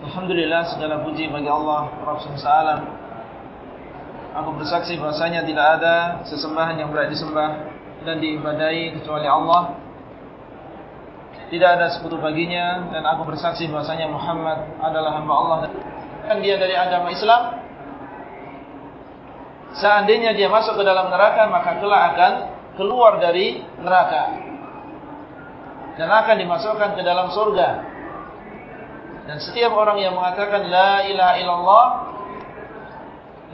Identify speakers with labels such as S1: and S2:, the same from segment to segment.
S1: Alhamdulillah segala puji bagi Allah alam. Aku bersaksi bahasanya tidak ada sesembahan yang berat disembah dan diibadai kecuali Allah. Tidak ada sekutu baginya dan aku bersaksi bahasanya Muhammad adalah hamba Allah. Dan dia dari agama Islam. Seandainya dia masuk ke dalam neraka maka kelak akan keluar dari neraka. Dan akan dimasukkan ke dalam surga dan setiap orang yang mengatakan La ilaha illallah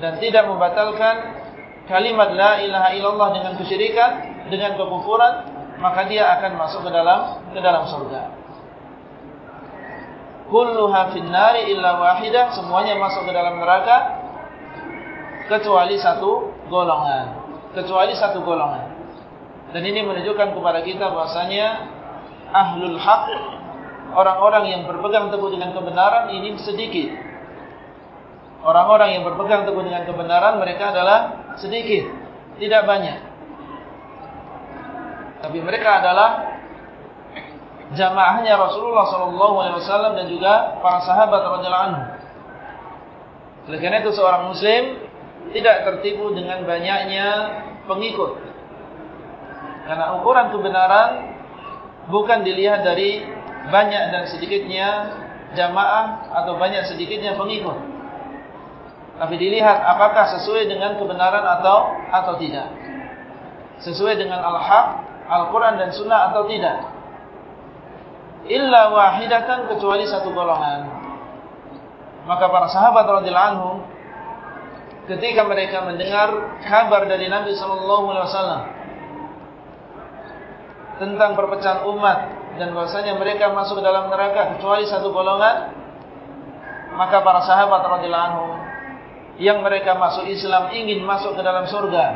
S1: Dan tidak membatalkan Kalimat La ilaha illallah dengan kesyirikan Dengan kekufuran Maka dia akan masuk ke dalam Ke dalam surga. Kulluha finnari illa wahidah Semuanya masuk ke dalam neraka Kecuali satu golongan. Kecuali satu golongan. Dan ini menunjukkan kepada kita bahasanya Ahlul haq orang-orang yang berpegang teguh dengan kebenaran ini sedikit. Orang-orang yang berpegang teguh dengan kebenaran mereka adalah sedikit, tidak banyak. Tapi mereka adalah jamaahnya Rasulullah SAW dan juga para sahabat radhiyallahu anhu. Oleh karena itu seorang muslim tidak tertipu dengan banyaknya pengikut. Karena ukuran kebenaran bukan dilihat dari banyak dan sedikitnya jamaah atau banyak sedikitnya pengikut. Tapi dilihat apakah sesuai dengan kebenaran atau atau tidak. Sesuai dengan al-haq, Al-Quran dan Sunnah atau tidak. Illa wahidatan kecuali satu golongan. Maka para sahabat radhiyallahu anhu ketika mereka mendengar kabar dari Nabi wasallam tentang perpecahan umat dan bahasanya mereka masuk ke dalam neraka kecuali satu golongan. Maka para sahabat radhiyallahu yang mereka masuk Islam ingin masuk ke dalam surga.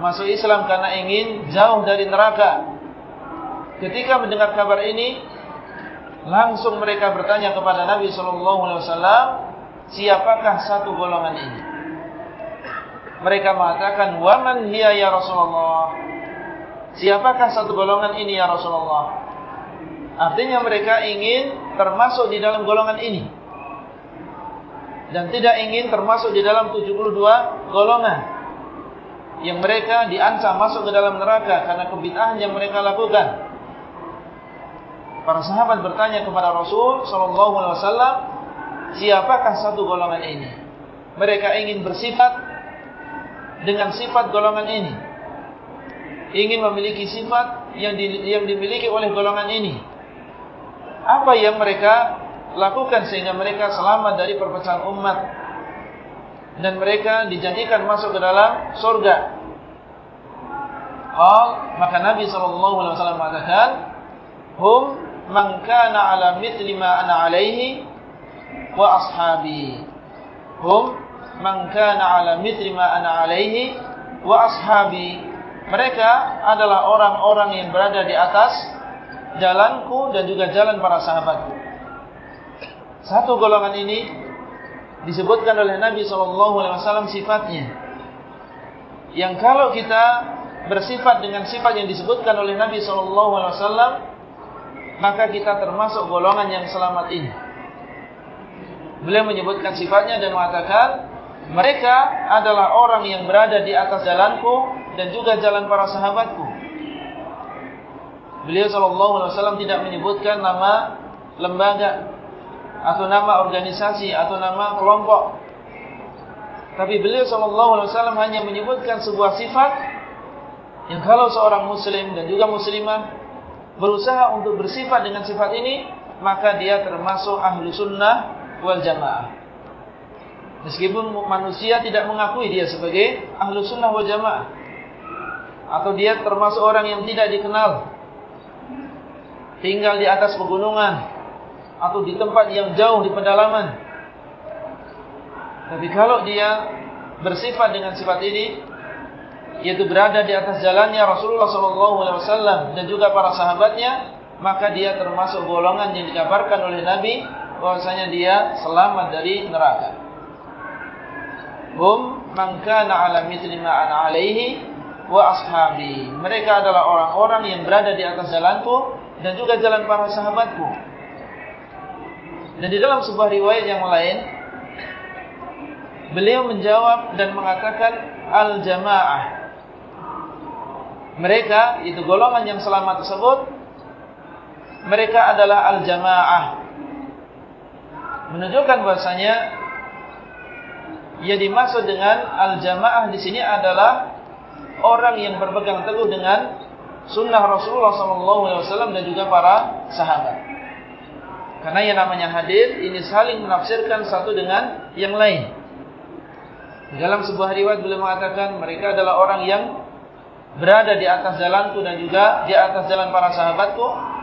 S1: Masuk Islam karena ingin jauh dari neraka. Ketika mendengar kabar ini langsung mereka bertanya kepada Nabi sallallahu alaihi wasallam siapakah satu golongan ini? Mereka mengatakan waman hiya ya Rasulullah Siapakah satu golongan ini ya Rasulullah? Artinya mereka ingin termasuk di dalam golongan ini. Dan tidak ingin termasuk di dalam 72 golongan. Yang mereka diancam masuk ke dalam neraka karena kebitahan yang mereka lakukan. Para sahabat bertanya kepada Rasul SAW, siapakah satu golongan ini? Mereka ingin bersifat dengan sifat golongan ini ingin memiliki sifat yang, di, yang dimiliki oleh golongan ini. Apa yang mereka lakukan sehingga mereka selamat dari perpecahan umat dan mereka dijadikan masuk ke dalam surga. Hal maka Nabi SAW mengatakan, hum man kana ala mithli ma ana alaihi wa ashabi. Hum man kana ala mithli ma ana alaihi wa ashabi. Mereka adalah orang-orang yang berada di atas jalanku dan juga jalan para sahabatku. Satu golongan ini disebutkan oleh Nabi SAW sifatnya. Yang kalau kita bersifat dengan sifat yang disebutkan oleh Nabi SAW, maka kita termasuk golongan yang selamat ini. Beliau menyebutkan sifatnya dan mengatakan, mereka adalah orang yang berada di atas jalanku dan juga jalan para sahabatku. Beliau SAW tidak menyebutkan nama lembaga atau nama organisasi atau nama kelompok. Tapi beliau SAW hanya menyebutkan sebuah sifat yang kalau seorang muslim dan juga muslimah berusaha untuk bersifat dengan sifat ini, maka dia termasuk ahlu sunnah wal jamaah. Meskipun manusia tidak mengakui dia sebagai ahlu sunnah wal jamaah. Atau dia termasuk orang yang tidak dikenal. Tinggal di atas pegunungan. Atau di tempat yang jauh di pedalaman. Tapi kalau dia bersifat dengan sifat ini, yaitu berada di atas jalannya Rasulullah SAW dan juga para sahabatnya, maka dia termasuk golongan yang dikabarkan oleh Nabi bahwasanya dia selamat dari neraka. Hum man kana ala mithli alaihi wa ashabi. Mereka adalah orang-orang yang berada di atas jalanku dan juga jalan para sahabatku. Dan di dalam sebuah riwayat yang lain beliau menjawab dan mengatakan al-jamaah. Mereka itu golongan yang selamat tersebut mereka adalah al-jamaah. Menunjukkan bahasanya yang dimaksud dengan al-jamaah di sini adalah orang yang berpegang teguh dengan sunnah Rasulullah SAW dan juga para sahabat. Karena yang namanya hadir ini saling menafsirkan satu dengan yang lain. Dalam sebuah riwayat beliau mengatakan mereka adalah orang yang berada di atas jalanku dan juga di atas jalan para sahabatku.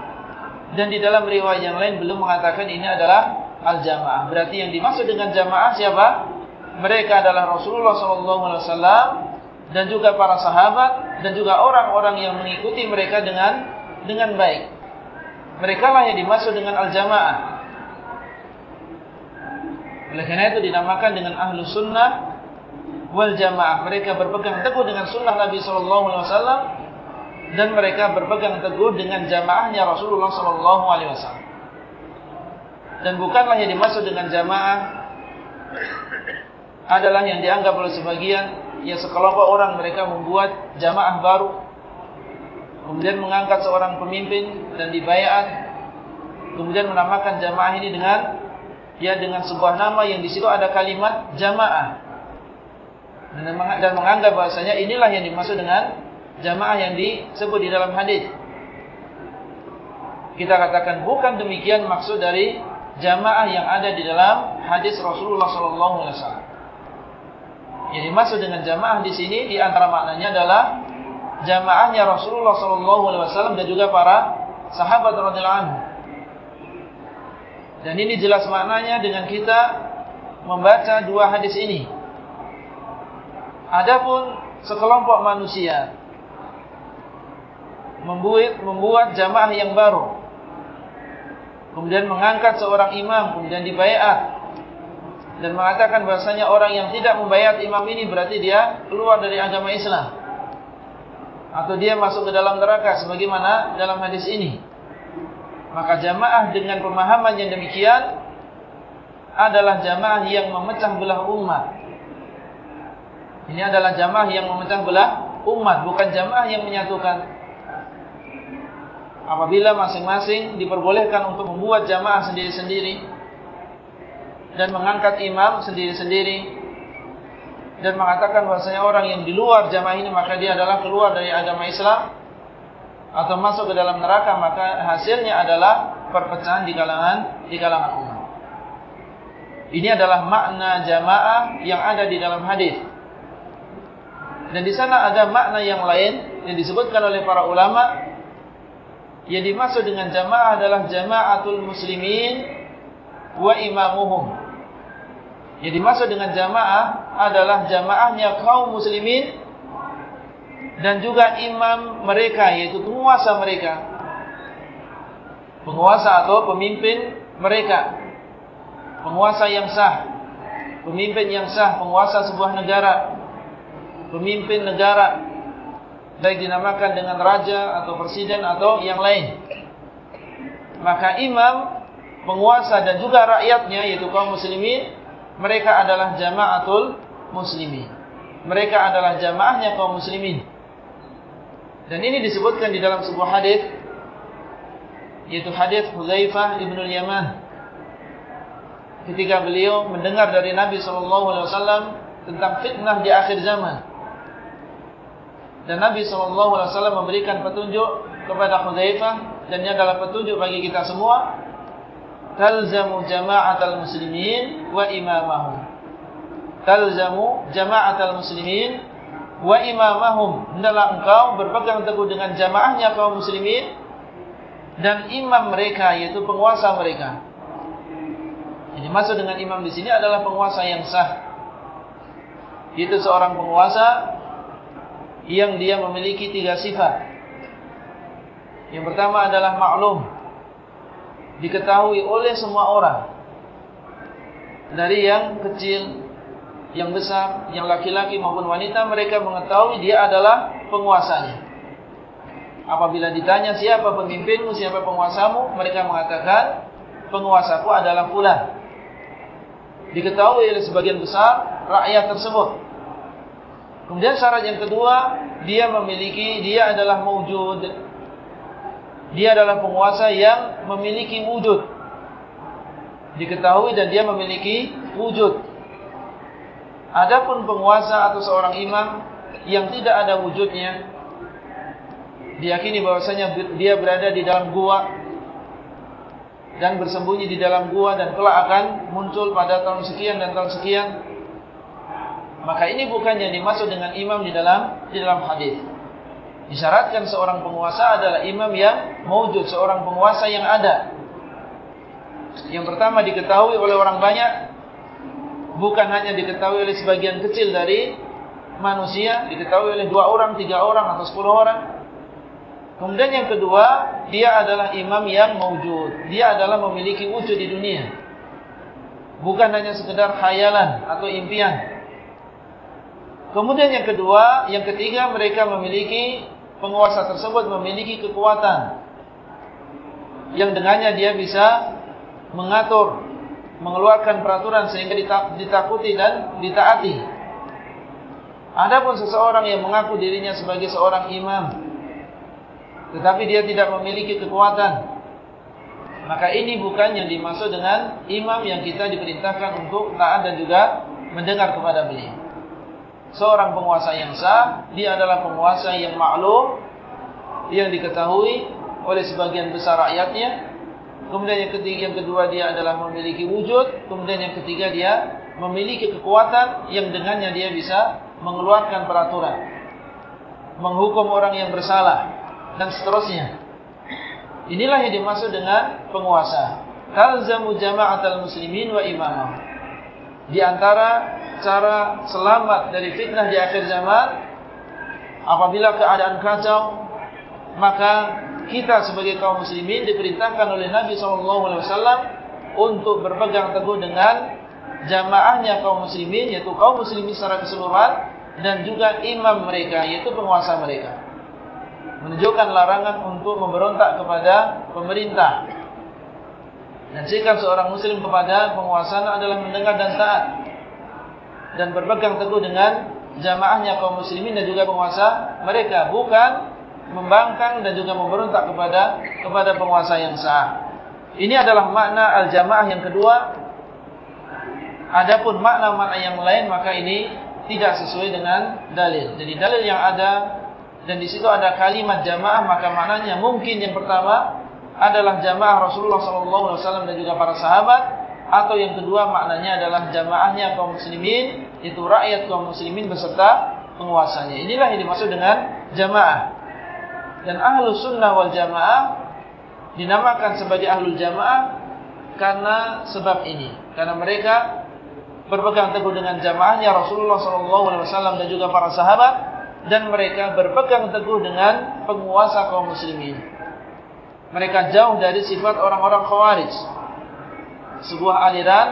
S1: Dan di dalam riwayat yang lain belum mengatakan ini adalah al-jamaah. Berarti yang dimaksud dengan jamaah siapa? Mereka adalah Rasulullah SAW dan juga para sahabat dan juga orang-orang yang mengikuti mereka dengan dengan baik. Mereka lah yang dimaksud dengan al-jamaah. Oleh karena itu dinamakan dengan ahlu sunnah wal jamaah. Mereka berpegang teguh dengan sunnah Nabi SAW dan mereka berpegang teguh dengan jamaahnya Rasulullah SAW. Dan bukanlah yang dimaksud dengan jamaah adalah yang dianggap oleh sebagian yang sekelompok orang mereka membuat jamaah baru, kemudian mengangkat seorang pemimpin dan dibayat, kemudian menamakan jamaah ini dengan ya dengan sebuah nama yang di situ ada kalimat jamaah dan menganggap bahasanya inilah yang dimaksud dengan jamaah yang disebut di dalam hadis. Kita katakan bukan demikian maksud dari jamaah yang ada di dalam hadis Rasulullah SAW. Yang dimaksud dengan jamaah di sini di antara maknanya adalah jamaahnya Rasulullah SAW dan juga para sahabat radhiyallahu anhu. Dan ini jelas maknanya dengan kita membaca dua hadis ini. Adapun sekelompok manusia membuat membuat jamaah yang baru. Kemudian mengangkat seorang imam, kemudian dibayat. Dan mengatakan bahasanya orang yang tidak membayat imam ini berarti dia keluar dari agama Islam. Atau dia masuk ke dalam neraka sebagaimana dalam hadis ini. Maka jamaah dengan pemahaman yang demikian adalah jamaah yang memecah belah umat. Ini adalah jamaah yang memecah belah umat, bukan jamaah yang menyatukan apabila masing-masing diperbolehkan untuk membuat jamaah sendiri-sendiri dan mengangkat imam sendiri-sendiri dan mengatakan bahasanya orang yang di luar jamaah ini maka dia adalah keluar dari agama Islam atau masuk ke dalam neraka maka hasilnya adalah perpecahan di kalangan di kalangan umat. Ini adalah makna jamaah yang ada di dalam hadis. Dan di sana ada makna yang lain yang disebutkan oleh para ulama yang dimaksud dengan jamaah adalah jamaatul muslimin wa imamuhum. Yang dimaksud dengan jamaah adalah jamaahnya kaum muslimin dan juga imam mereka yaitu penguasa mereka. Penguasa atau pemimpin mereka. Penguasa yang sah. Pemimpin yang sah, penguasa sebuah negara. Pemimpin negara baik dinamakan dengan raja atau presiden atau yang lain. Maka imam, penguasa dan juga rakyatnya yaitu kaum muslimin, mereka adalah jamaatul muslimin. Mereka adalah jamaahnya kaum muslimin. Dan ini disebutkan di dalam sebuah hadis yaitu hadis Hudzaifah bin Al-Yaman. Ketika beliau mendengar dari Nabi sallallahu alaihi wasallam tentang fitnah di akhir zaman. Dan Nabi SAW memberikan petunjuk kepada Hudzaifah dan ini adalah petunjuk bagi kita semua. Talzamu jama'atal muslimin wa imamahum. Talzamu jama'atal muslimin wa imamahum. Hendaklah engkau berpegang teguh dengan jamaahnya kaum muslimin dan imam mereka yaitu penguasa mereka. Jadi maksud dengan imam di sini adalah penguasa yang sah Itu seorang penguasa yang dia memiliki tiga sifat. Yang pertama adalah maklum. Diketahui oleh semua orang. Dari yang kecil, yang besar, yang laki-laki maupun wanita, mereka mengetahui dia adalah penguasanya. Apabila ditanya siapa pemimpinmu, siapa penguasamu, mereka mengatakan penguasaku adalah fulan. Diketahui oleh sebagian besar rakyat tersebut. Kemudian syarat yang kedua, dia memiliki, dia adalah mewujud. Dia adalah penguasa yang memiliki wujud. Diketahui dan dia memiliki wujud. Adapun penguasa atau seorang imam yang tidak ada wujudnya, diyakini bahwasanya dia berada di dalam gua dan bersembunyi di dalam gua dan kelak akan muncul pada tahun sekian dan tahun sekian. Maka ini bukan yang dimaksud dengan imam di dalam di dalam hadis. Disyaratkan seorang penguasa adalah imam yang mewujud, seorang penguasa yang ada. Yang pertama diketahui oleh orang banyak bukan hanya diketahui oleh sebagian kecil dari manusia, diketahui oleh dua orang, tiga orang atau sepuluh orang. Kemudian yang kedua, dia adalah imam yang mewujud. Dia adalah memiliki wujud di dunia. Bukan hanya sekedar khayalan atau impian. Kemudian yang kedua, yang ketiga mereka memiliki, penguasa tersebut memiliki kekuatan. Yang dengannya dia bisa mengatur mengeluarkan peraturan sehingga ditakuti dan ditaati. Adapun seseorang yang mengaku dirinya sebagai seorang imam, tetapi dia tidak memiliki kekuatan, maka ini bukan yang dimaksud dengan imam yang kita diperintahkan untuk taat dan juga mendengar kepada beliau. Seorang penguasa yang sah, dia adalah penguasa yang maklum, yang diketahui oleh sebagian besar rakyatnya, Kemudian yang ketiga, yang kedua dia adalah memiliki wujud. Kemudian yang ketiga dia memiliki kekuatan yang dengannya dia bisa mengeluarkan peraturan. Menghukum orang yang bersalah. Dan seterusnya. Inilah yang dimaksud dengan penguasa. Talzamu jama'atal muslimin wa imamah. Di antara cara selamat dari fitnah di akhir zaman. Apabila keadaan kacau. Maka kita sebagai kaum muslimin diperintahkan oleh Nabi SAW untuk berpegang teguh dengan jamaahnya kaum muslimin, yaitu kaum muslimin secara keseluruhan, dan juga imam mereka, yaitu penguasa mereka. Menunjukkan larangan untuk memberontak kepada pemerintah. Dan sikap seorang muslim kepada penguasa adalah mendengar dan taat. Dan berpegang teguh dengan jamaahnya kaum muslimin dan juga penguasa mereka. Bukan membangkang dan juga memberontak kepada kepada penguasa yang sah. Ini adalah makna al-jamaah yang kedua. Adapun makna-makna yang lain maka ini tidak sesuai dengan dalil. Jadi dalil yang ada dan di situ ada kalimat jamaah maka maknanya mungkin yang pertama adalah jamaah Rasulullah SAW dan juga para sahabat atau yang kedua maknanya adalah jamaahnya kaum muslimin itu rakyat kaum muslimin beserta penguasanya. Inilah yang dimaksud dengan jamaah. Dan ahlu sunnah wal jamaah dinamakan sebagai ahlu jamaah karena sebab ini. Karena mereka berpegang teguh dengan jamaahnya Rasulullah SAW dan juga para sahabat. Dan mereka berpegang teguh dengan penguasa kaum muslimin. Mereka jauh dari sifat orang-orang khawarij. Sebuah aliran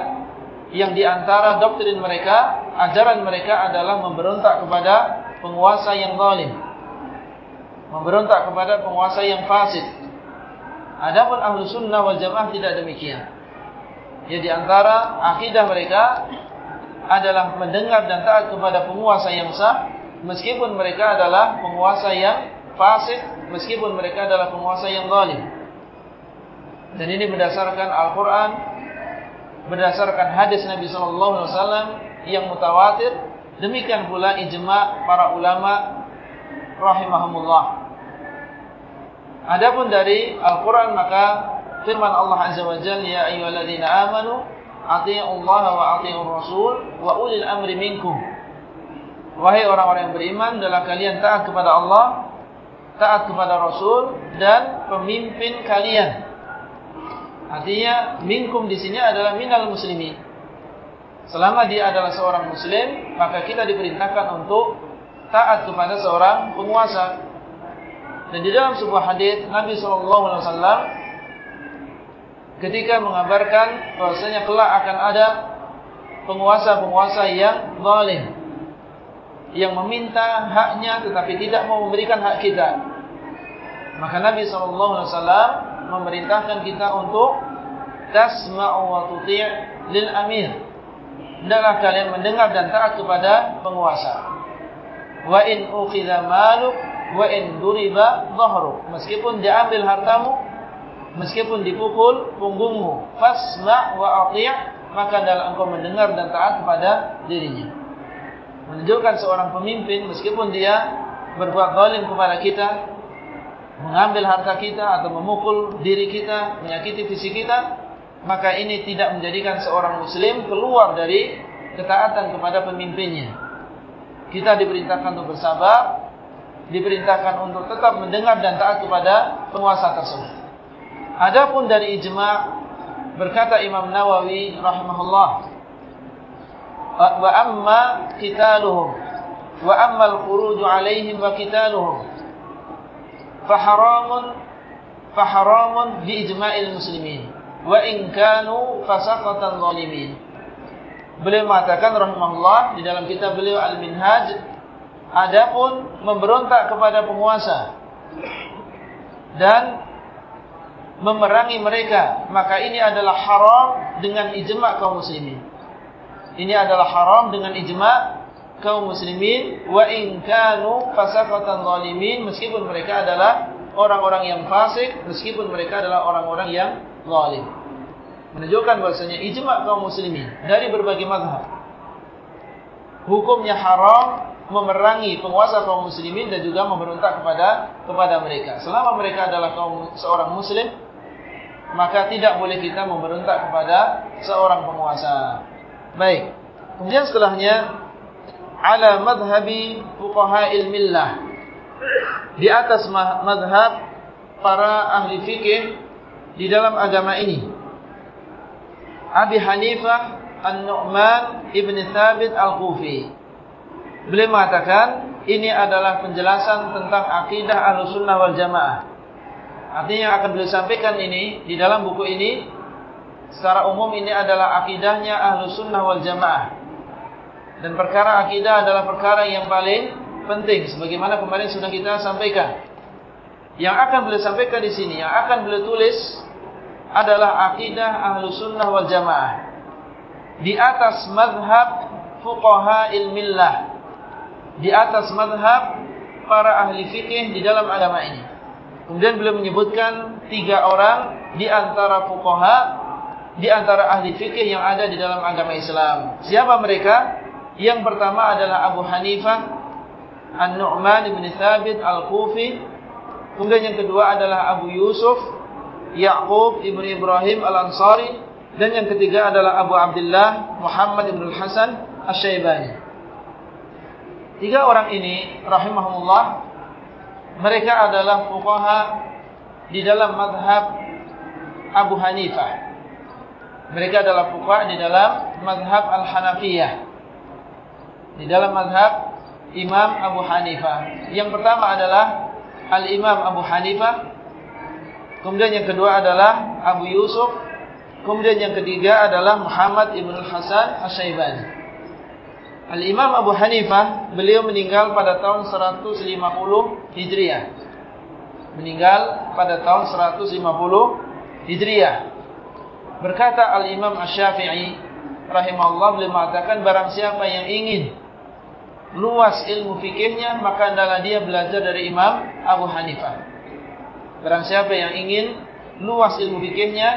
S1: yang diantara doktrin mereka, ajaran mereka adalah memberontak kepada penguasa yang zalim memberontak kepada penguasa yang fasid. Adapun ahlu sunnah wal jamaah tidak demikian. Ya di antara akidah mereka adalah mendengar dan taat kepada penguasa yang sah, meskipun mereka adalah penguasa yang fasid, meskipun mereka adalah penguasa yang zalim. Dan ini berdasarkan Al-Quran, berdasarkan hadis Nabi Sallallahu Alaihi Wasallam yang mutawatir, demikian pula ijma para ulama rahimahumullah. Adapun dari Al-Quran maka firman Allah Azza wa Jalla ya ayyuhalladzina amanu athi'ullaha wa athi'ur rasul wa ulil amri minkum. Wahai orang-orang yang beriman, adalah kalian taat kepada Allah, taat kepada Rasul dan pemimpin kalian. Artinya minkum di sini adalah minal muslimin. Selama dia adalah seorang muslim, maka kita diperintahkan untuk taat kepada seorang penguasa. Dan di dalam sebuah hadis Nabi SAW ketika mengabarkan bahwasanya kelak akan ada penguasa-penguasa yang zalim yang meminta haknya tetapi tidak mau memberikan hak kita. Maka Nabi SAW memerintahkan kita untuk tasma'u wa tuti' lil amir. Hendaklah kalian mendengar dan taat kepada penguasa. Wa in ukhidha maluk wa in duriba dhahruk. Meskipun diambil hartamu, meskipun dipukul punggungmu, fasma' wa ati' maka adalah engkau mendengar dan taat kepada dirinya menunjukkan seorang pemimpin meskipun dia berbuat zalim kepada kita mengambil harta kita atau memukul diri kita menyakiti fisik kita maka ini tidak menjadikan seorang muslim keluar dari ketaatan kepada pemimpinnya. Kita diperintahkan untuk bersabar diperintahkan untuk tetap mendengar dan taat kepada penguasa tersebut. Adapun dari ijma' berkata Imam Nawawi rahimahullah wa amma qitaluhum wa amma al-khuruj 'alaihim wa qitaluhum fa haramun fa haramun bi ijma'il muslimin wa in kanu fasaqatan zalimin beliau mengatakan rahimahullah di dalam kitab beliau al-minhaj adapun memberontak kepada penguasa dan memerangi mereka maka ini adalah haram dengan ijma' kaum muslimin. Ini adalah haram dengan ijma' kaum muslimin wa in kanu fasaqatan zalimin meskipun mereka adalah orang-orang yang fasik meskipun mereka adalah orang-orang yang zalim. Menunjukkan bahasanya ijma' kaum muslimin dari berbagai mazhab hukumnya haram memerangi penguasa kaum muslimin dan juga memberontak kepada kepada mereka. Selama mereka adalah kaum seorang muslim maka tidak boleh kita memberontak kepada seorang penguasa. Baik. Kemudian setelahnya ala madhhabi fuqaha'il millah. Di atas madhab para ahli fikih di dalam agama ini. Abi Hanifah An-Nu'man Ibn Thabit Al-Kufi. Beliau mengatakan ini adalah penjelasan tentang akidah Ahlussunnah wal Jamaah. Artinya yang akan beliau sampaikan ini di dalam buku ini secara umum ini adalah akidahnya ahlu sunnah wal jamaah. Dan perkara akidah adalah perkara yang paling penting. Sebagaimana kemarin sudah kita sampaikan. Yang akan beliau sampaikan di sini, yang akan beliau tulis adalah akidah ahlu sunnah wal jamaah. Di atas madhab fuqaha ilmillah. Di atas madhab para ahli fikih di dalam agama ini. Kemudian beliau menyebutkan tiga orang di antara fuqaha di antara ahli fikih yang ada di dalam agama Islam. Siapa mereka? Yang pertama adalah Abu Hanifah An-Nu'man bin Thabit Al-Kufi. Kemudian yang kedua adalah Abu Yusuf Ya'qub ibn Ibrahim Al-Ansari dan yang ketiga adalah Abu Abdullah Muhammad ibn Al-Hasan Asy-Syaibani. Tiga orang ini rahimahumullah mereka adalah fuqaha di dalam mazhab Abu Hanifah. Mereka adalah fuqaha di dalam mazhab Al-Hanafiyah. Di dalam mazhab Imam Abu Hanifah. Yang pertama adalah Al-Imam Abu Hanifah. Kemudian yang kedua adalah Abu Yusuf. Kemudian yang ketiga adalah Muhammad Ibn Hasan Al-Syaibani. Al-Imam Abu Hanifah, beliau meninggal pada tahun 150 Hijriah. Meninggal pada tahun 150 Hijriah. Berkata Al-Imam Ash-Syafi'i rahimahullah beliau mengatakan barang siapa yang ingin luas ilmu fikihnya maka hendaklah dia belajar dari Imam Abu Hanifah. Barang siapa yang ingin luas ilmu fikihnya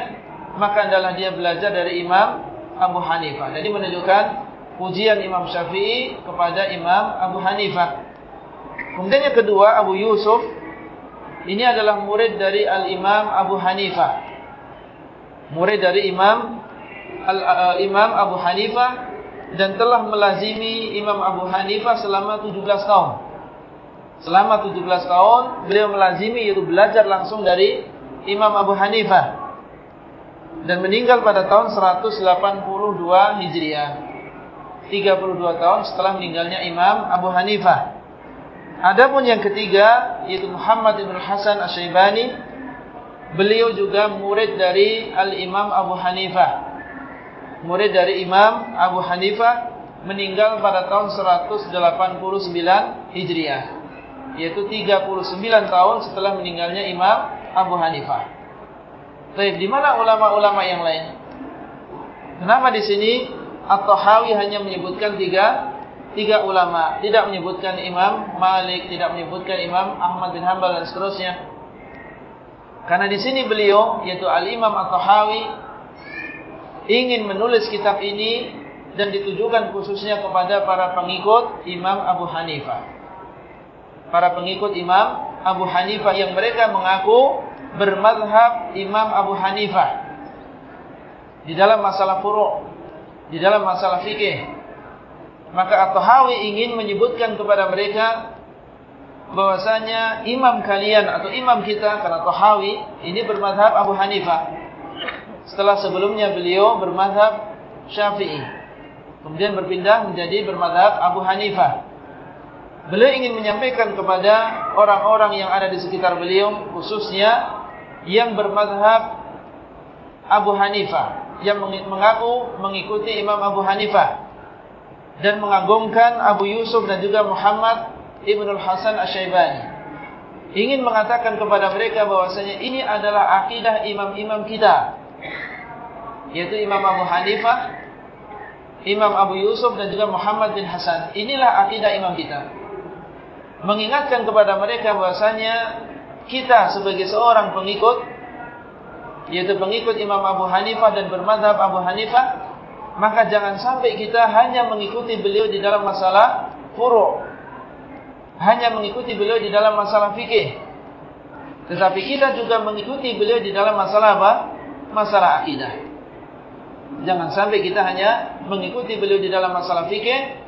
S1: maka hendaklah dia belajar dari Imam Abu Hanifah. Jadi menunjukkan pujian Imam Syafi'i kepada Imam Abu Hanifah. Kemudian yang kedua Abu Yusuf ini adalah murid dari Al-Imam Abu Hanifah murid dari Imam Al uh, Imam Abu Hanifah dan telah melazimi Imam Abu Hanifah selama 17 tahun. Selama 17 tahun beliau melazimi yaitu belajar langsung dari Imam Abu Hanifah dan meninggal pada tahun 182 Hijriah. 32 tahun setelah meninggalnya Imam Abu Hanifah. Adapun yang ketiga yaitu Muhammad bin Hasan Asy-Syaibani, beliau juga murid dari Al-Imam Abu Hanifah. Murid dari Imam Abu Hanifah meninggal pada tahun 189 Hijriah. Yaitu 39 tahun setelah meninggalnya Imam Abu Hanifah. Baik, di mana ulama-ulama yang lain? Kenapa di sini At-Tahawi hanya menyebutkan tiga tiga ulama, tidak menyebutkan Imam Malik, tidak menyebutkan Imam Ahmad bin Hanbal dan seterusnya? Karena di sini beliau yaitu Al-Imam At-Tahawi ingin menulis kitab ini dan ditujukan khususnya kepada para pengikut Imam Abu Hanifah. Para pengikut Imam Abu Hanifah yang mereka mengaku bermadhab Imam Abu Hanifah di dalam masalah furu', di dalam masalah fikih. Maka At-Tahawi ingin menyebutkan kepada mereka bahwasanya imam kalian atau imam kita karena Tahawi ini bermadhab Abu Hanifah. Setelah sebelumnya beliau bermadhab Syafi'i. Kemudian berpindah menjadi bermadhab Abu Hanifah. Beliau ingin menyampaikan kepada orang-orang yang ada di sekitar beliau, khususnya yang bermadhab Abu Hanifah. Yang mengaku mengikuti Imam Abu Hanifah. Dan mengagungkan Abu Yusuf dan juga Muhammad Ibn Hasan Asyaibani. Ingin mengatakan kepada mereka bahwasanya ini adalah akidah imam-imam kita. Yaitu Imam Abu Hanifah Imam Abu Yusuf dan juga Muhammad bin Hasan. Inilah akidah imam kita. Mengingatkan kepada mereka bahasanya kita sebagai seorang pengikut, yaitu pengikut Imam Abu Hanifah dan bermadhab Abu Hanifah, maka jangan sampai kita hanya mengikuti beliau di dalam masalah furu' hanya mengikuti beliau di dalam masalah fikih. Tetapi kita juga mengikuti beliau di dalam masalah apa? Masalah akidah. Jangan sampai kita hanya mengikuti beliau di dalam masalah fikih,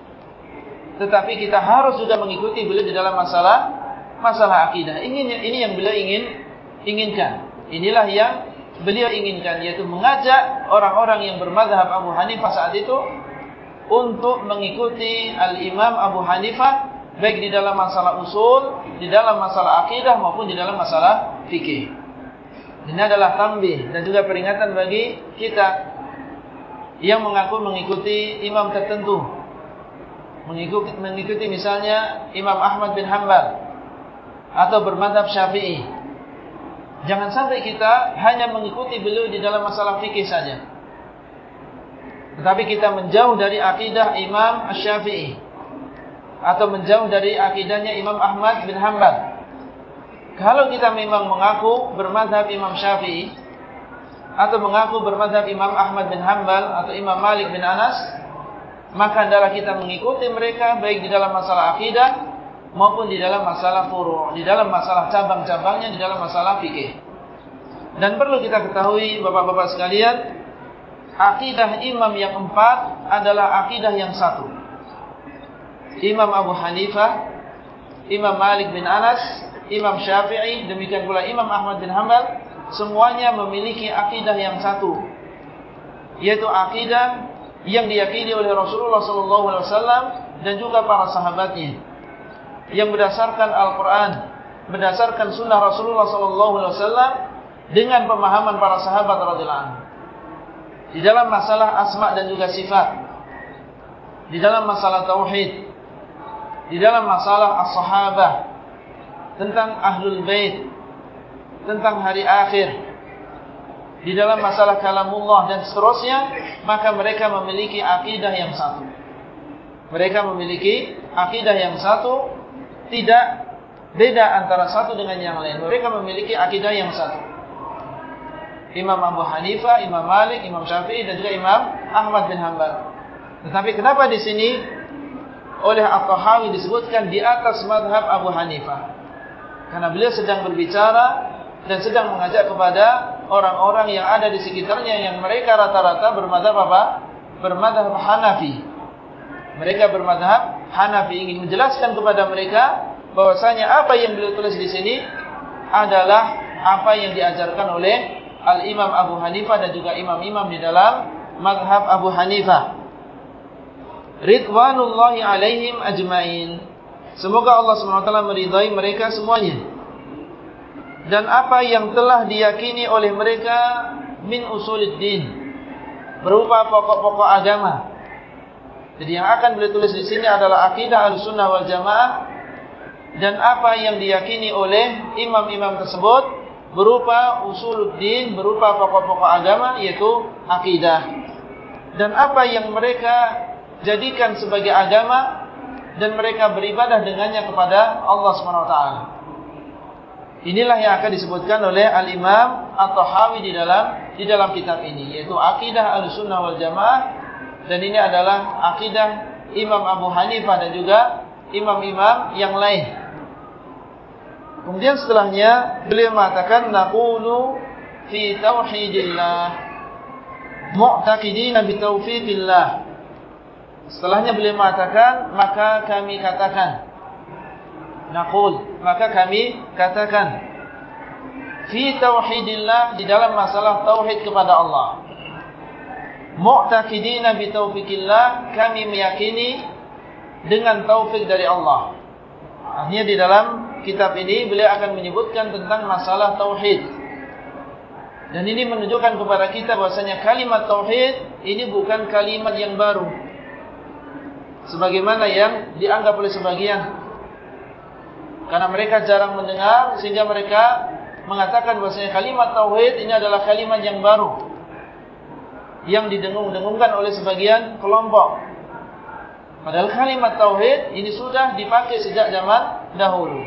S1: tetapi kita harus juga mengikuti beliau di dalam masalah masalah akidah. Ini ini yang beliau ingin inginkan. Inilah yang beliau inginkan, yaitu mengajak orang-orang yang bermadhab Abu Hanifah saat itu untuk mengikuti Al-Imam Abu Hanifah baik di dalam masalah usul, di dalam masalah akidah maupun di dalam masalah fikih. Ini adalah tambih dan juga peringatan bagi kita yang mengaku mengikuti imam tertentu. Mengikuti, mengikuti misalnya Imam Ahmad bin Hanbal atau bermadhab Syafi'i. Jangan sampai kita hanya mengikuti beliau di dalam masalah fikih saja. Tetapi kita menjauh dari akidah Imam Syafi'i atau menjauh dari akidahnya Imam Ahmad bin Hanbal. Kalau kita memang mengaku bermadhab Imam Syafi'i atau mengaku bermadhab Imam Ahmad bin Hanbal atau Imam Malik bin Anas, maka adalah kita mengikuti mereka baik di dalam masalah akidah maupun di dalam masalah furu', di dalam masalah cabang-cabangnya, di dalam masalah fikih. Dan perlu kita ketahui bapak-bapak sekalian, akidah imam yang empat adalah akidah yang satu. Imam Abu Hanifah, Imam Malik bin Anas, Imam Syafi'i, demikian pula Imam Ahmad bin Hanbal, semuanya memiliki akidah yang satu yaitu akidah yang diyakini oleh Rasulullah SAW dan juga para sahabatnya. Yang berdasarkan Al-Quran berdasarkan sunnah Rasulullah SAW dengan pemahaman para sahabat anhu. Di dalam masalah asma dan juga sifat di dalam masalah tauhid di dalam masalah as-sahabah tentang ahlul bait tentang hari akhir. Di dalam masalah kalamullah dan seterusnya maka mereka memiliki akidah yang satu. Mereka memiliki akidah yang satu tidak beda antara satu dengan yang lain. Mereka memiliki akidah yang satu. Imam Abu Hanifah, Imam Malik, Imam Syafi'i dan juga Imam Ahmad bin Hanbal. Tetapi kenapa di sini oleh At-Tahawi disebutkan di atas madhab Abu Hanifah karena beliau sedang berbicara dan sedang mengajak kepada orang-orang yang ada di sekitarnya yang mereka rata-rata bermadhab apa? Bermadhab Hanafi. Mereka bermadhab Hanafi ingin menjelaskan kepada mereka bahwasanya apa yang beliau tulis di sini adalah apa yang diajarkan oleh Al-Imam Abu Hanifah dan juga imam-imam di dalam madhab Abu Hanifah. ridwanullahi alaihim ajmain. Semoga Allah SWT meridai mereka semuanya. Dan apa yang telah diyakini oleh mereka min usuluddin berupa pokok-pokok agama. Jadi yang akan beliau tulis di sini adalah akidah al-sunnah wal jamaah dan apa yang diyakini oleh imam-imam tersebut berupa usuluddin, berupa pokok-pokok agama yaitu akidah. Dan apa yang mereka jadikan sebagai agama dan mereka beribadah dengannya kepada Allah SWT. Inilah yang akan disebutkan oleh Al-Imam At-Tahawi di dalam di dalam kitab ini yaitu akidah Ahlussunnah wal Jamaah dan ini adalah akidah Imam Abu Hanifah dan juga imam-imam yang lain. Kemudian setelahnya beliau mengatakan naqulu fi tauhidillah mu'taqidina bi taufiqillah Setelahnya beliau mengatakan, maka kami katakan. Naqul, maka kami katakan. Fi tauhidillah, di dalam masalah tauhid kepada Allah. Mu'takidina bi taufikillah, kami meyakini dengan taufik dari Allah. Artinya di dalam kitab ini, beliau akan menyebutkan tentang masalah tauhid. Dan ini menunjukkan kepada kita bahasanya kalimat tauhid ini bukan kalimat yang baru sebagaimana yang dianggap oleh sebagian. Karena mereka jarang mendengar sehingga mereka mengatakan bahasanya kalimat tauhid ini adalah kalimat yang baru. Yang didengung-dengungkan oleh sebagian kelompok. Padahal kalimat tauhid ini sudah dipakai sejak zaman dahulu.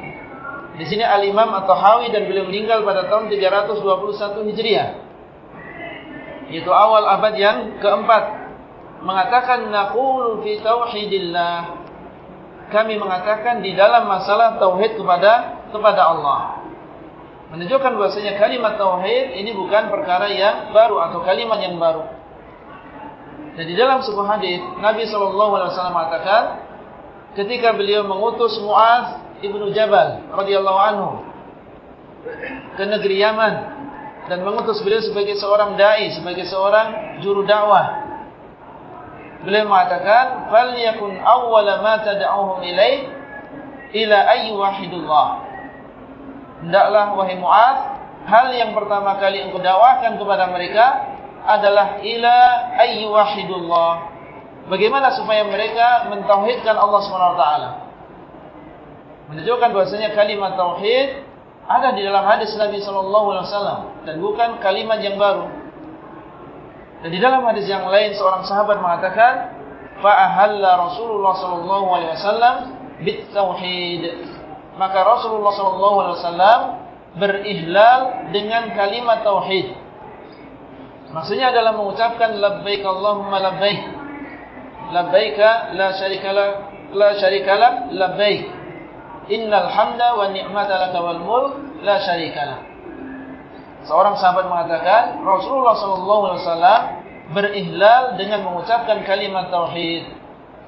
S1: Di sini al-imam atau hawi dan beliau meninggal pada tahun 321 Hijriah. Yaitu awal abad yang keempat mengatakan naqulu fi tauhidillah. Kami mengatakan di dalam masalah tauhid kepada kepada Allah. Menunjukkan bahasanya kalimat tauhid ini bukan perkara yang baru atau kalimat yang baru. Dan di dalam sebuah hadis Nabi SAW mengatakan ketika beliau mengutus Muaz ibnu Jabal radhiyallahu anhu ke negeri Yaman dan mengutus beliau sebagai seorang dai sebagai seorang juru dakwah Beliau mengatakan, "Falyakun awwala ma tad'uhum ilaih ila ayyi wahidullah." Hendaklah wahai Muaz, hal yang pertama kali engkau dakwahkan kepada mereka adalah ila ayyi wahidullah. Bagaimana supaya mereka mentauhidkan Allah SWT Menunjukkan bahasanya kalimat tauhid ada di dalam hadis Nabi SAW dan bukan kalimat yang baru. Dan di dalam hadis yang lain seorang sahabat mengatakan fa'ahalla Rasulullah sallallahu alaihi wasallam bitauhid. Maka Rasulullah sallallahu alaihi wasallam berihlal dengan kalimat tauhid. Maksudnya adalah mengucapkan labbaik Allahumma labbaik. Labbaika la syarika lak la syarika lak labbaik. Innal hamda wa ni'mata laka wal mulk la syarika lak. Seorang sahabat mengatakan Rasulullah SAW berihlal dengan mengucapkan kalimat tauhid.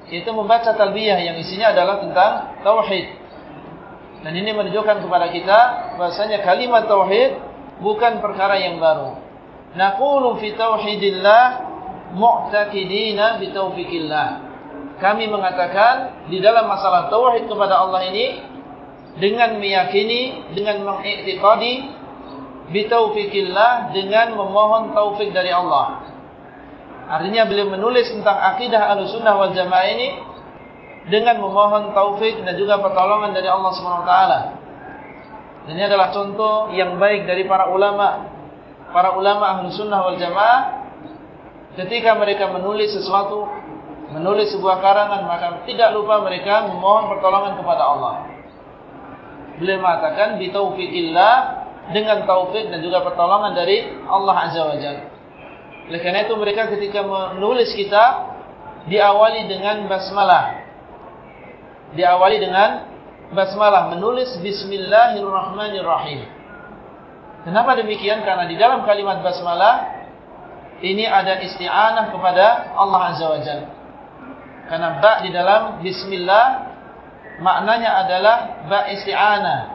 S1: Itu membaca talbiyah yang isinya adalah tentang tauhid. Dan ini menunjukkan kepada kita bahasanya kalimat tauhid bukan perkara yang baru. Naqulu fi tauhidillah mu'taqidina bi taufikillah. Kami mengatakan di dalam masalah tauhid kepada Allah ini dengan meyakini dengan mengiktikadi bitaufikillah dengan memohon taufik dari Allah. Artinya beliau menulis tentang akidah Ahlussunnah wal Jamaah ini dengan memohon taufik dan juga pertolongan dari Allah taala. Ini adalah contoh yang baik dari para ulama, para ulama Ahlussunnah wal Jamaah ketika mereka menulis sesuatu, menulis sebuah karangan maka tidak lupa mereka memohon pertolongan kepada Allah. Beliau mengatakan bitaufikillah dengan taufik dan juga pertolongan dari Allah Azza wa Jalla. Oleh karena itu mereka ketika menulis kitab diawali dengan basmalah. Diawali dengan basmalah menulis bismillahirrahmanirrahim. Kenapa demikian? Karena di dalam kalimat basmalah ini ada isti'anah kepada Allah Azza wa Jalla. Karena ba di dalam bismillah maknanya adalah ba isti'anah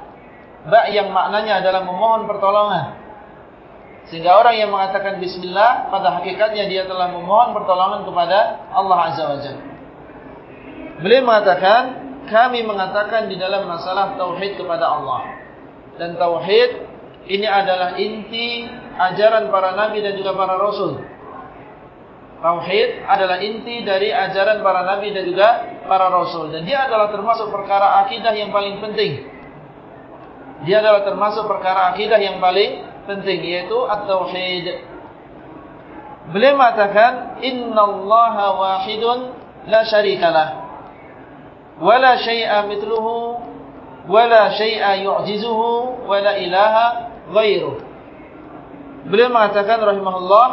S1: ba yang maknanya adalah memohon pertolongan. Sehingga orang yang mengatakan bismillah pada hakikatnya dia telah memohon pertolongan kepada Allah Azza wa Jalla. Beliau mengatakan, kami mengatakan di dalam masalah tauhid kepada Allah. Dan tauhid ini adalah inti ajaran para nabi dan juga para rasul. Tauhid adalah inti dari ajaran para nabi dan juga para rasul. Dan dia adalah termasuk perkara akidah yang paling penting. Dia adalah termasuk perkara akidah yang paling penting. Yaitu At-Tauhid. Beliau mengatakan, Inna allaha wahidun la syarikalah wala syai'a mithluhu wala syai'a yu'jizuhu wala ilaha ghairuh beliau mengatakan rahimahullah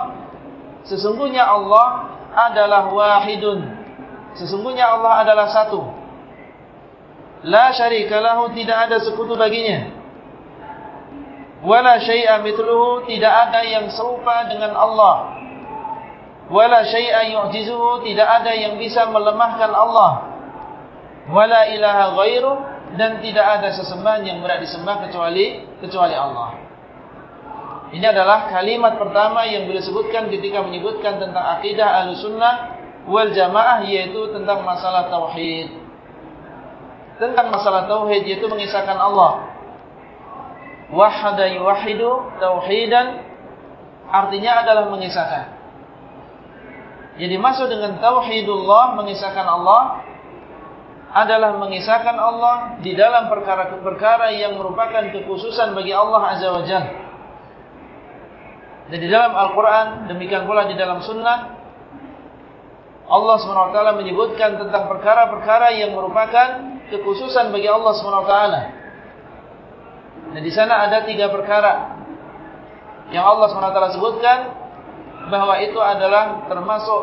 S1: sesungguhnya Allah adalah wahidun sesungguhnya Allah adalah satu la syarika lahu tidak ada sekutu baginya wala syai'a mithluhu tidak ada yang serupa dengan Allah wala syai'a yu'jizuhu tidak ada yang bisa melemahkan Allah wala ilaha ghairu dan tidak ada sesembahan yang berat disembah kecuali kecuali Allah. Ini adalah kalimat pertama yang beliau sebutkan ketika menyebutkan tentang akidah Ahlussunnah wal Jamaah yaitu tentang masalah tauhid. Tentang masalah tauhid yaitu mengisahkan Allah. Wahada yuwahidu tauhidan artinya adalah mengisahkan. Jadi masuk dengan tauhidullah mengisahkan Allah adalah mengisahkan Allah di dalam perkara-perkara yang merupakan kekhususan bagi Allah Azza wa Jalla. Dan di dalam Al-Quran, demikian pula di dalam Sunnah, Allah SWT menyebutkan tentang perkara-perkara yang merupakan kekhususan bagi Allah SWT. Dan di sana ada tiga perkara yang Allah SWT sebutkan bahawa itu adalah termasuk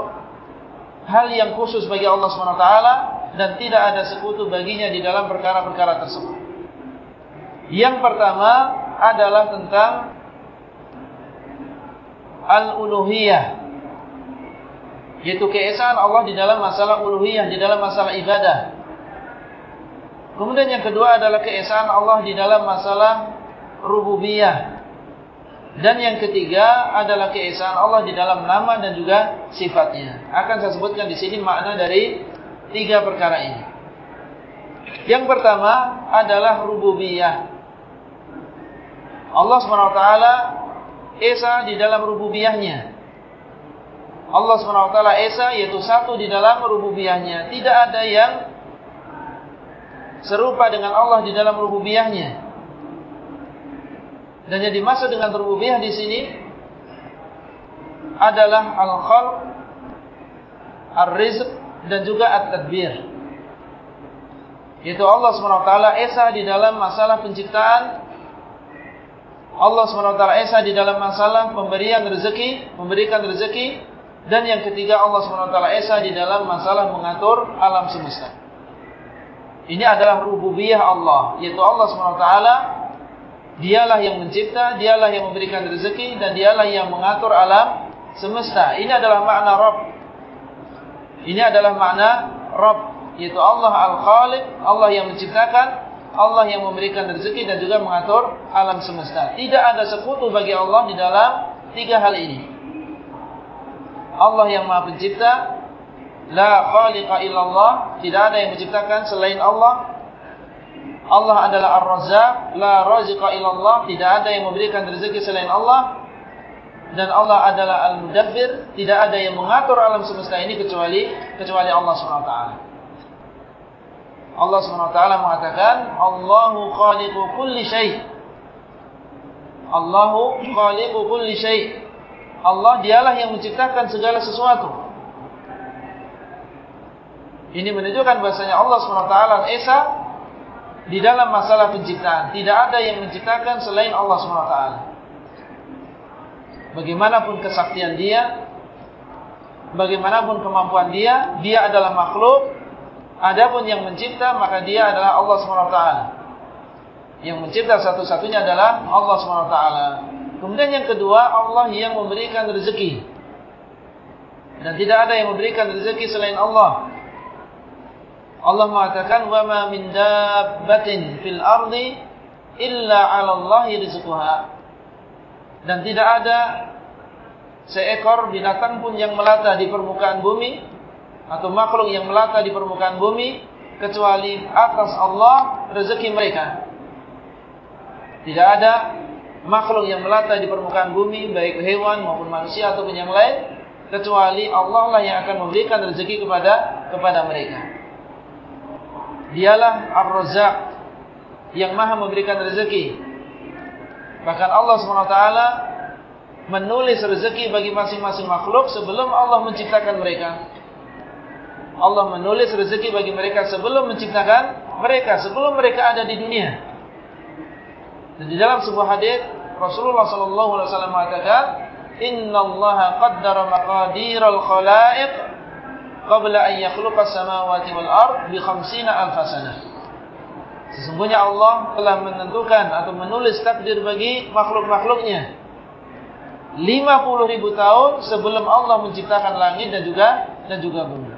S1: hal yang khusus bagi Allah SWT dan tidak ada sekutu baginya di dalam perkara-perkara tersebut. Yang pertama adalah tentang al-uluhiyah, yaitu keesaan Allah di dalam masalah uluhiyah, di dalam masalah ibadah. Kemudian yang kedua adalah keesaan Allah di dalam masalah rububiyah. Dan yang ketiga adalah keesaan Allah di dalam nama dan juga sifatnya. Akan saya sebutkan di sini makna dari tiga perkara ini. Yang pertama adalah rububiyah. Allah SWT Esa di dalam rububiyahnya. Allah SWT Esa yaitu satu di dalam rububiyahnya. Tidak ada yang serupa dengan Allah di dalam rububiyahnya. Dan yang dimaksud dengan rububiyah di sini adalah al-khalq, ar-rizq, dan juga at-tadbir. Yaitu Allah SWT Esa di dalam masalah penciptaan. Allah SWT Esa di dalam masalah pemberian rezeki, memberikan rezeki. Dan yang ketiga Allah SWT Esa di dalam masalah mengatur alam semesta. Ini adalah rububiyah Allah. Yaitu Allah SWT Dialah yang mencipta, dialah yang memberikan rezeki dan dialah yang mengatur alam semesta. Ini adalah makna Rabb. Ini adalah makna Rabb, yaitu Allah Al-Khaliq, Allah yang menciptakan, Allah yang memberikan rezeki dan juga mengatur alam semesta. Tidak ada sekutu bagi Allah di dalam tiga hal ini. Allah yang Maha Pencipta, la khaliqa illallah, tidak ada yang menciptakan selain Allah. Allah adalah Ar-Razzaq, la raziqa illallah, tidak ada yang memberikan rezeki selain Allah dan Allah adalah Al-Mudabbir, tidak ada yang mengatur alam semesta ini kecuali kecuali Allah SWT. Allah SWT mengatakan, Allahu khaliqu kulli syai'. Allahu khaliqu kulli syai'. Allah dialah yang menciptakan segala sesuatu. Ini menunjukkan bahasanya Allah SWT Esa di dalam masalah penciptaan. Tidak ada yang menciptakan selain Allah SWT bagaimanapun kesaktian dia, bagaimanapun kemampuan dia, dia adalah makhluk. Adapun yang mencipta maka dia adalah Allah SWT. Yang mencipta satu-satunya adalah Allah SWT. Kemudian yang kedua, Allah yang memberikan rezeki. Dan tidak ada yang memberikan rezeki selain Allah. Allah mengatakan wa ma min dabbatin fil ardi illa 'ala Allahi rizquha. Dan tidak ada seekor binatang pun yang melata di permukaan bumi atau makhluk yang melata di permukaan bumi kecuali atas Allah rezeki mereka. Tidak ada makhluk yang melata di permukaan bumi baik hewan maupun manusia ataupun yang lain kecuali Allah lah yang akan memberikan rezeki kepada kepada mereka. Dialah Ar-Razzaq yang Maha memberikan rezeki. Bahkan Allah SWT menulis rezeki bagi masing-masing makhluk sebelum Allah menciptakan mereka. Allah menulis rezeki bagi mereka sebelum menciptakan mereka, sebelum mereka ada di dunia. Dan di dalam sebuah hadis Rasulullah sallallahu alaihi wasallam mengatakan, "Inna Allah qaddara maqadir al-khalaiq qabla an yakhluqa as-samawati wal ard bi 50 alf sanah." Sesungguhnya Allah telah menentukan atau menulis takdir bagi makhluk-makhluknya 50 ribu tahun sebelum Allah menciptakan langit dan juga dan juga bumi.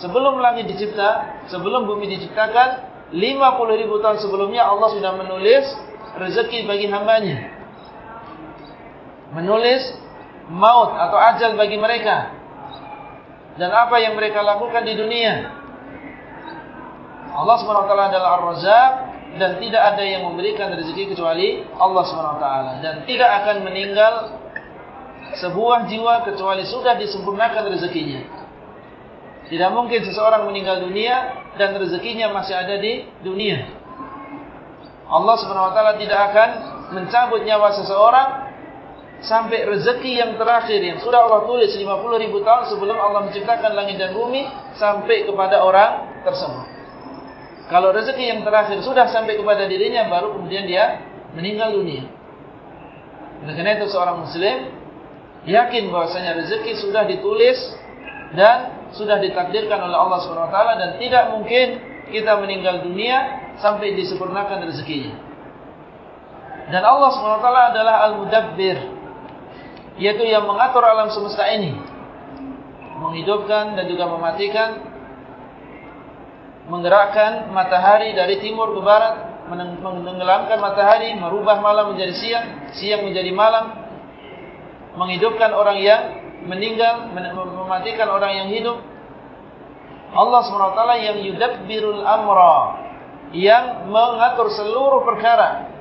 S1: Sebelum langit dicipta, sebelum bumi diciptakan, 50 ribu tahun sebelumnya Allah sudah menulis rezeki bagi hambanya. Menulis maut atau ajal bagi mereka. Dan apa yang mereka lakukan di dunia. Allah SWT adalah Ar-Razak dan tidak ada yang memberikan rezeki kecuali Allah SWT. Dan tidak akan meninggal sebuah jiwa kecuali sudah disempurnakan rezekinya. Tidak mungkin seseorang meninggal dunia dan rezekinya masih ada di dunia. Allah SWT tidak akan mencabut nyawa seseorang sampai rezeki yang terakhir yang sudah Allah tulis 50 ribu tahun sebelum Allah menciptakan langit dan bumi sampai kepada orang tersebut. Kalau rezeki yang terakhir sudah sampai kepada dirinya baru kemudian dia meninggal dunia. Karena itu seorang muslim yakin bahwasanya rezeki sudah ditulis dan sudah ditakdirkan oleh Allah SWT dan tidak mungkin kita meninggal dunia sampai disempurnakan rezekinya. Dan Allah SWT adalah Al-Mudabbir, yaitu yang mengatur alam semesta ini. Menghidupkan dan juga mematikan, menggerakkan matahari dari timur ke barat, menenggelamkan matahari, merubah malam menjadi siang, siang menjadi malam, menghidupkan orang yang meninggal, mematikan orang yang hidup. Allah SWT yang yudabbirul amra. Yang mengatur seluruh perkara.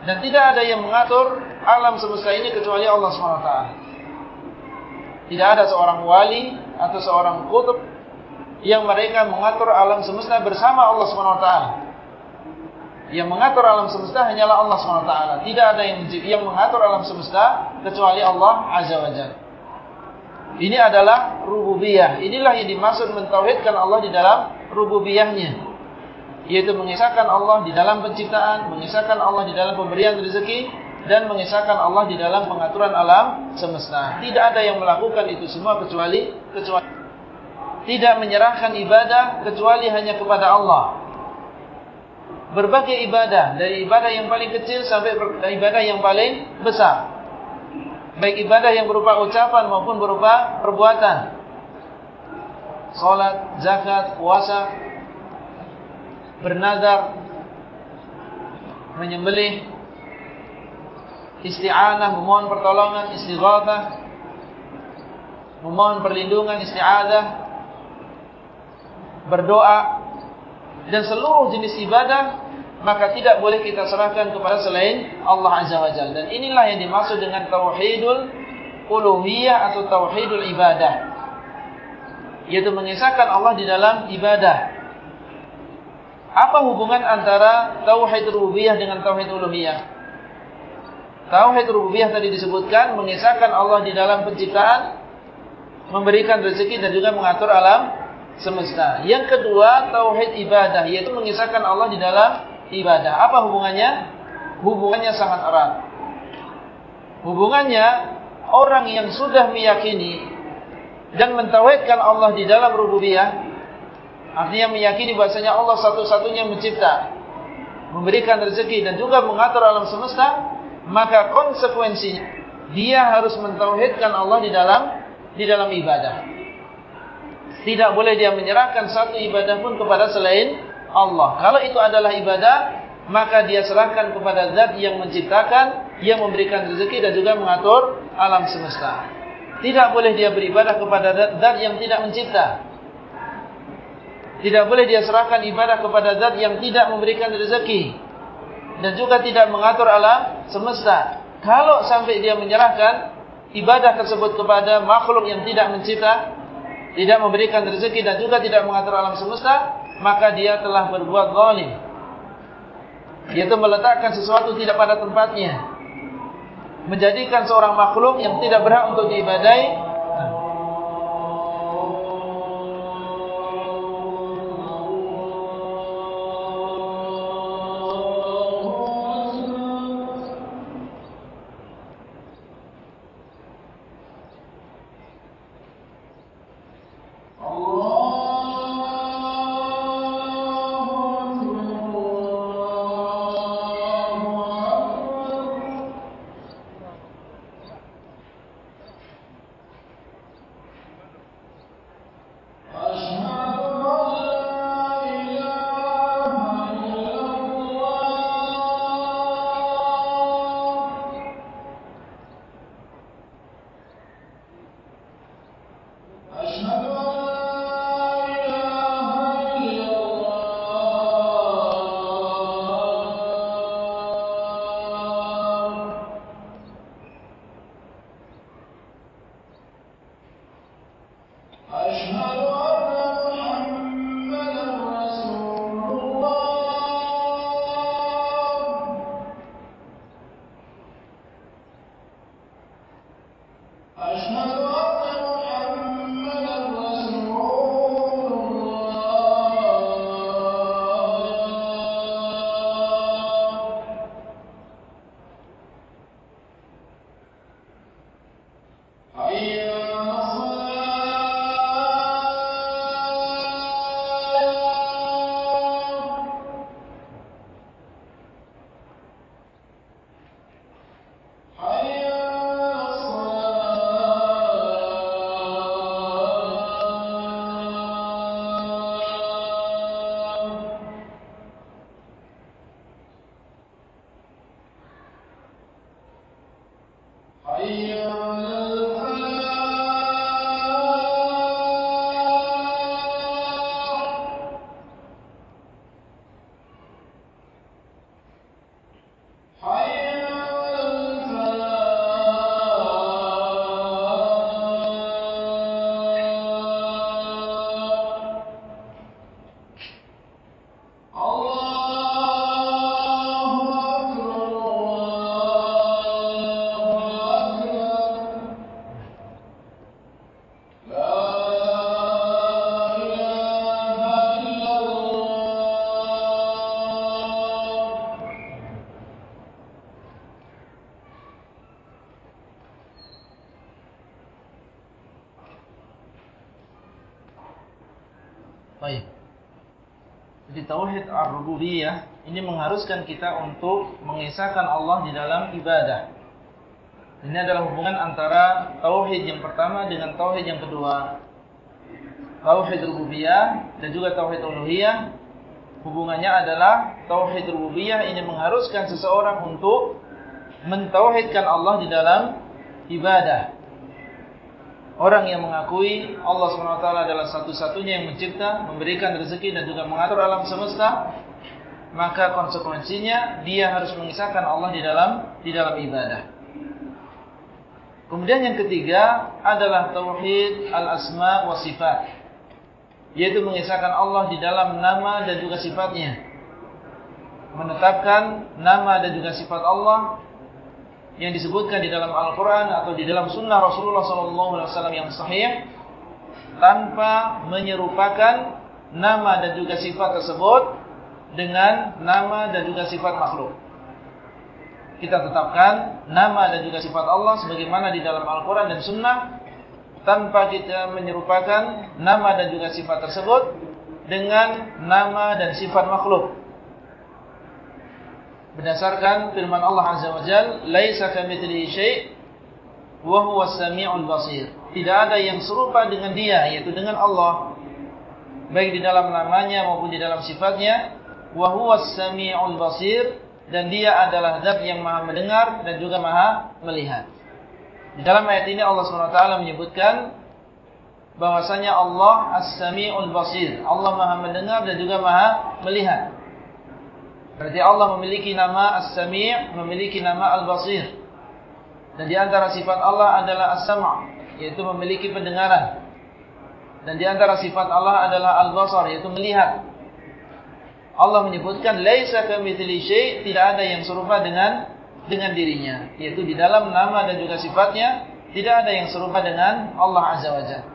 S1: Dan tidak ada yang mengatur alam semesta ini kecuali Allah SWT. Tidak ada seorang wali atau seorang kutub yang mereka mengatur alam semesta bersama Allah SWT. Yang mengatur alam semesta hanyalah Allah SWT. Tidak ada yang yang mengatur alam semesta kecuali Allah Azza wa Jalla. Ini adalah rububiyah. Inilah yang dimaksud mentauhidkan Allah di dalam rububiyahnya. Yaitu mengisahkan Allah di dalam penciptaan, mengisahkan Allah di dalam pemberian rezeki, dan mengisahkan Allah di dalam pengaturan alam semesta. Tidak ada yang melakukan itu semua kecuali kecuali tidak menyerahkan ibadah kecuali hanya kepada Allah. Berbagai ibadah dari ibadah yang paling kecil sampai ibadah yang paling besar baik ibadah yang berupa ucapan maupun berupa perbuatan. Salat, zakat, puasa, bernazar, menyembelih, isti'anah, memohon pertolongan, istighatsah, memohon perlindungan, isti'adzah, berdoa dan seluruh jenis ibadah maka tidak boleh kita serahkan kepada selain Allah Azza wa Jalla. Dan inilah yang dimaksud dengan tauhidul uluhiyah atau tauhidul ibadah. Yaitu mengisahkan Allah di dalam ibadah. Apa hubungan antara tauhid rububiyah dengan tauhid uluhiyah? Tauhid rububiyah tadi disebutkan mengisahkan Allah di dalam penciptaan, memberikan rezeki dan juga mengatur alam semesta. Yang kedua, tauhid ibadah yaitu mengisahkan Allah di dalam ibadah. Apa hubungannya? Hubungannya sangat erat. Hubungannya orang yang sudah meyakini dan mentauhidkan Allah di dalam rububiyah, artinya meyakini bahasanya Allah satu-satunya mencipta, memberikan rezeki dan juga mengatur alam semesta, maka konsekuensinya dia harus mentauhidkan Allah di dalam di dalam ibadah. Tidak boleh dia menyerahkan satu ibadah pun kepada selain Allah. Kalau itu adalah ibadah, maka dia serahkan kepada zat yang menciptakan, yang memberikan rezeki dan juga mengatur alam semesta. Tidak boleh dia beribadah kepada zat yang tidak mencipta. Tidak boleh dia serahkan ibadah kepada zat yang tidak memberikan rezeki. Dan juga tidak mengatur alam semesta. Kalau sampai dia menyerahkan ibadah tersebut kepada makhluk yang tidak mencipta. Tidak memberikan rezeki dan juga tidak mengatur alam semesta. Maka dia telah berbuat zalim. Yaitu meletakkan sesuatu tidak pada tempatnya menjadikan seorang makhluk yang tidak berhak untuk diibadai rububiyah ini mengharuskan kita untuk mengisahkan Allah di dalam ibadah. Ini adalah hubungan antara tauhid yang pertama dengan tauhid yang kedua. Tauhid rububiyah dan juga tauhid uluhiyah hubungannya adalah tauhid rububiyah ini mengharuskan seseorang untuk mentauhidkan Allah di dalam ibadah. Orang yang mengakui Allah SWT adalah satu-satunya yang mencipta, memberikan rezeki dan juga mengatur alam semesta maka konsekuensinya dia harus mengisahkan Allah di dalam di dalam ibadah. Kemudian yang ketiga adalah tauhid al-asma wa sifat. Yaitu mengisahkan Allah di dalam nama dan juga sifatnya. Menetapkan nama dan juga sifat Allah yang disebutkan di dalam Al-Quran atau di dalam sunnah Rasulullah SAW yang sahih tanpa menyerupakan nama dan juga sifat tersebut dengan nama dan juga sifat makhluk. Kita tetapkan nama dan juga sifat Allah sebagaimana di dalam Al-Quran dan Sunnah tanpa kita menyerupakan nama dan juga sifat tersebut dengan nama dan sifat makhluk. Berdasarkan firman Allah Azza wa Jal, kamithlihi syai' wa huwa as-sami'ul basir. Tidak ada yang serupa dengan dia, yaitu dengan Allah. Baik di dalam namanya maupun di dalam sifatnya wa huwas samiul basir dan dia adalah zat yang maha mendengar dan juga maha melihat. Di dalam ayat ini Allah SWT menyebutkan bahwasanya Allah As-Sami'ul Basir. Allah Maha mendengar dan juga Maha melihat. Berarti Allah memiliki nama As-Sami', memiliki nama Al-Basir. Dan di antara sifat Allah adalah As-Sam' yaitu memiliki pendengaran. Dan di antara sifat Allah adalah Al-Basar yaitu melihat. Allah menyebutkan laisa kamitsli syai' tidak ada yang serupa dengan dengan dirinya yaitu di dalam nama dan juga sifatnya tidak ada yang serupa dengan Allah Azza wa Jalla.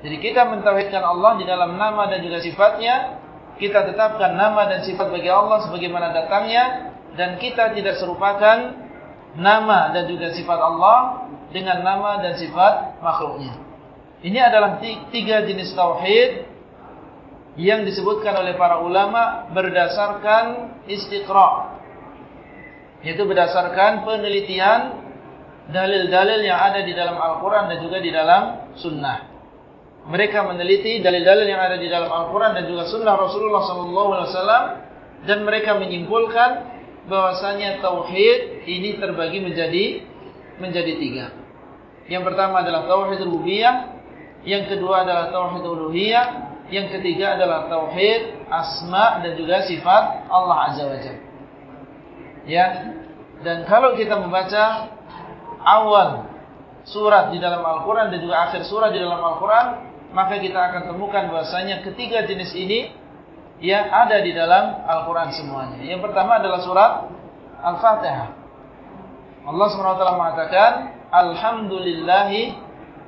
S1: Jadi kita mentauhidkan Allah di dalam nama dan juga sifatnya, kita tetapkan nama dan sifat bagi Allah sebagaimana datangnya dan kita tidak serupakan nama dan juga sifat Allah dengan nama dan sifat makhluknya. Ini adalah tiga jenis tauhid yang disebutkan oleh para ulama berdasarkan istiqra' yaitu berdasarkan penelitian dalil-dalil yang ada di dalam Al-Quran dan juga di dalam Sunnah. Mereka meneliti dalil-dalil yang ada di dalam Al-Quran dan juga Sunnah Rasulullah SAW dan mereka menyimpulkan bahwasanya tauhid ini terbagi menjadi menjadi tiga. Yang pertama adalah tauhid rububiyah, yang kedua adalah tauhid uluhiyah, yang ketiga adalah tauhid asma dan juga sifat Allah Azza wa Jalla. Ya. Dan kalau kita membaca awal surat di dalam Al-Qur'an dan juga akhir surat di dalam Al-Qur'an, maka kita akan temukan bahasanya ketiga jenis ini yang ada di dalam Al-Qur'an semuanya. Yang pertama adalah surat Al-Fatihah. Allah SWT mengatakan Alhamdulillahi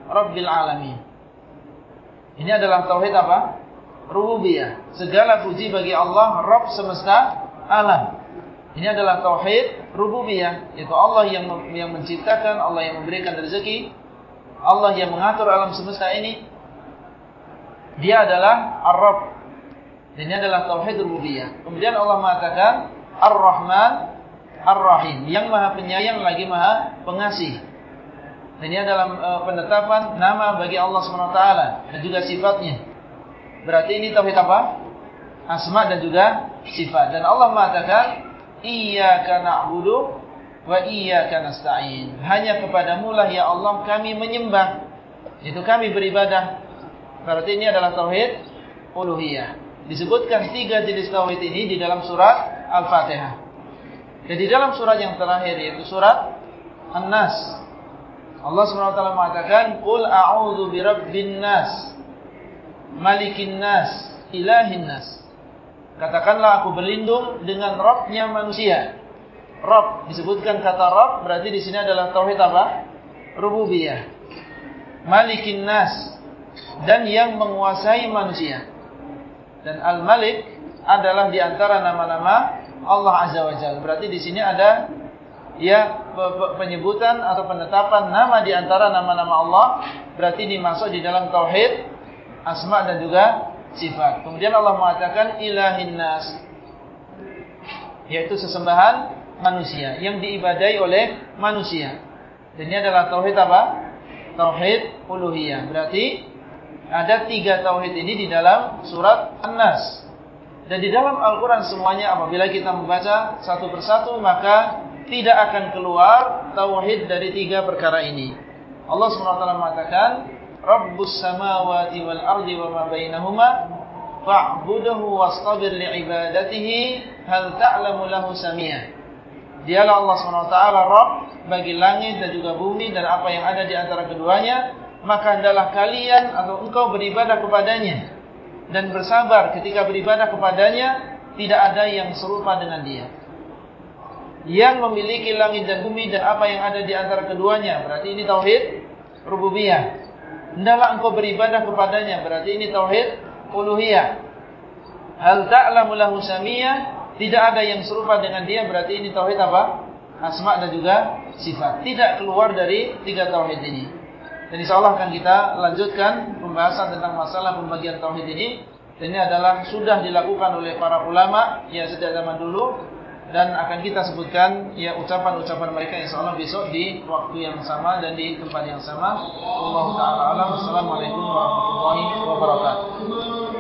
S1: Rabbil Alamin. Ini adalah tauhid apa? Rububiyah. Segala puji bagi Allah Rabb semesta alam. Ini adalah tauhid rububiyah, yaitu Allah yang yang menciptakan, Allah yang memberikan rezeki, Allah yang mengatur alam semesta ini. Dia adalah Ar-Rabb. Ini adalah tauhid rububiyah. Kemudian Allah mengatakan Ar-Rahman Ar-Rahim, yang Maha Penyayang lagi Maha Pengasih. Ini adalah uh, penetapan nama bagi Allah SWT dan juga sifatnya. Berarti ini tauhid apa? Asma dan juga sifat. Dan Allah mengatakan, Iyaka na'budu wa iyaka nasta'in. Hanya kepadamu lah ya Allah kami menyembah. Itu kami beribadah. Berarti ini adalah tauhid uluhiyah. Disebutkan tiga jenis tauhid ini di dalam surat Al-Fatihah. Dan di dalam surat yang terakhir yaitu surat An-Nas. Allah SWT mengatakan Qul a'udhu birabbin nas Malikin nas Ilahin nas Katakanlah aku berlindung dengan Rabbnya manusia Rabb disebutkan kata Rabb Berarti di sini adalah Tauhid apa? Rububiyah Malikin nas Dan yang menguasai manusia Dan Al-Malik adalah di antara nama-nama Allah Azza wa Jalla. Berarti di sini ada ya penyebutan atau penetapan nama di antara nama-nama Allah berarti dimasuk di dalam tauhid asma dan juga sifat. Kemudian Allah mengatakan ilahin nas yaitu sesembahan manusia yang diibadai oleh manusia. Dan ini adalah tauhid apa? Tauhid uluhiyah. Berarti ada tiga tauhid ini di dalam surat An-Nas. Dan di dalam Al-Quran semuanya apabila kita membaca satu persatu maka tidak akan keluar tauhid dari tiga perkara ini. Allah SWT mengatakan, Rabbus samawati wal ardi wa ma bainahuma fa'buduhu wastabir li'ibadatihi hal ta'lamu lahu samia. Dialah Allah SWT Rabb bagi langit dan juga bumi dan apa yang ada di antara keduanya, maka hendaklah kalian atau engkau beribadah kepadanya dan bersabar ketika beribadah kepadanya tidak ada yang serupa dengan dia yang memiliki langit dan bumi dan apa yang ada di antara keduanya. Berarti ini tauhid rububiyah. Hendaklah engkau beribadah kepadanya. Berarti ini tauhid uluhiyah. Hal ta'lamu lahu samiyah? Tidak ada yang serupa dengan dia. Berarti ini tauhid apa? Asma dan juga sifat. Tidak keluar dari tiga tauhid ini. Dan insyaAllah akan kita lanjutkan pembahasan tentang masalah pembagian tauhid ini. Ini adalah sudah dilakukan oleh para ulama yang sejak zaman dulu dan akan kita sebutkan ya ucapan-ucapan mereka insyaallah besok di waktu yang sama dan di tempat yang sama. Allahu taala alam. Assalamualaikum warahmatullahi wabarakatuh.